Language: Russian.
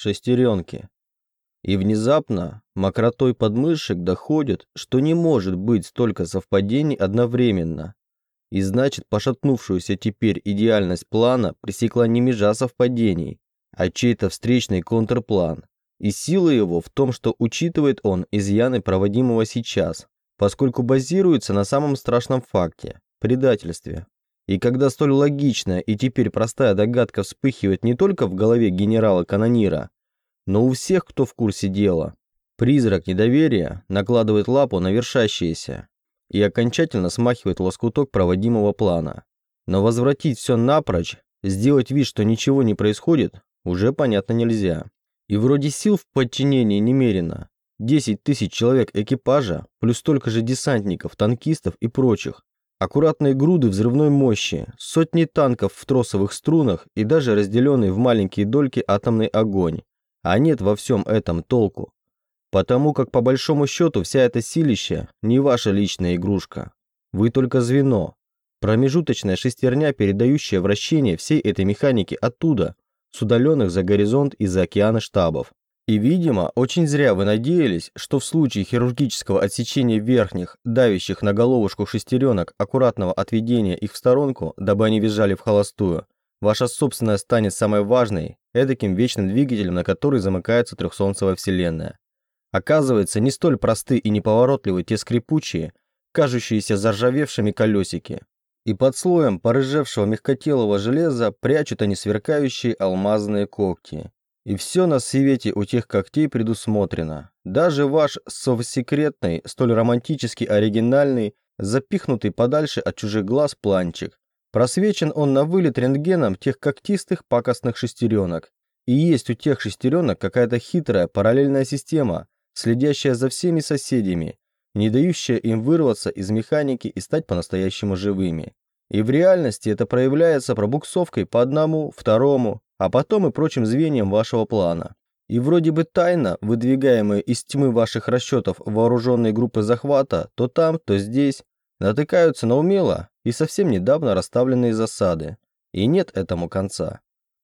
шестеренки. И внезапно мокротой подмышек доходит, что не может быть столько совпадений одновременно. И значит, пошатнувшуюся теперь идеальность плана пресекла не межа совпадений, а чей-то встречный контрплан. И сила его в том, что учитывает он изъяны проводимого сейчас, поскольку базируется на самом страшном факте – предательстве. И когда столь логичная и теперь простая догадка вспыхивает не только в голове генерала-канонира, но у всех, кто в курсе дела, призрак недоверия накладывает лапу на вершащееся и окончательно смахивает лоскуток проводимого плана. Но возвратить все напрочь, сделать вид, что ничего не происходит, уже понятно нельзя. И вроде сил в подчинении немерено. 10 тысяч человек экипажа, плюс столько же десантников, танкистов и прочих. Аккуратные груды взрывной мощи, сотни танков в тросовых струнах и даже разделенный в маленькие дольки атомный огонь. А нет во всем этом толку. Потому как по большому счету вся эта силища не ваша личная игрушка. Вы только звено. Промежуточная шестерня, передающая вращение всей этой механики оттуда, с удаленных за горизонт из-за океана штабов. И, видимо, очень зря вы надеялись, что в случае хирургического отсечения верхних, давящих на головушку шестеренок, аккуратного отведения их в сторонку, дабы они визжали в холостую, ваша собственная станет самой важной, эдаким вечным двигателем, на который замыкается трехсолнцевая вселенная. Оказывается, не столь просты и неповоротливы те скрипучие, кажущиеся заржавевшими колесики, и под слоем порыжевшего мягкотелого железа прячут они сверкающие алмазные когти. И все на свете у тех когтей предусмотрено. Даже ваш совсекретный, столь романтически оригинальный, запихнутый подальше от чужих глаз планчик. Просвечен он на вылет рентгеном тех когтистых пакостных шестеренок. И есть у тех шестеренок какая-то хитрая параллельная система, следящая за всеми соседями, не дающая им вырваться из механики и стать по-настоящему живыми. И в реальности это проявляется пробуксовкой по одному, второму, а потом и прочим звеньям вашего плана. И вроде бы тайно, выдвигаемые из тьмы ваших расчетов вооруженные группы захвата, то там, то здесь, натыкаются на умело и совсем недавно расставленные засады. И нет этому конца.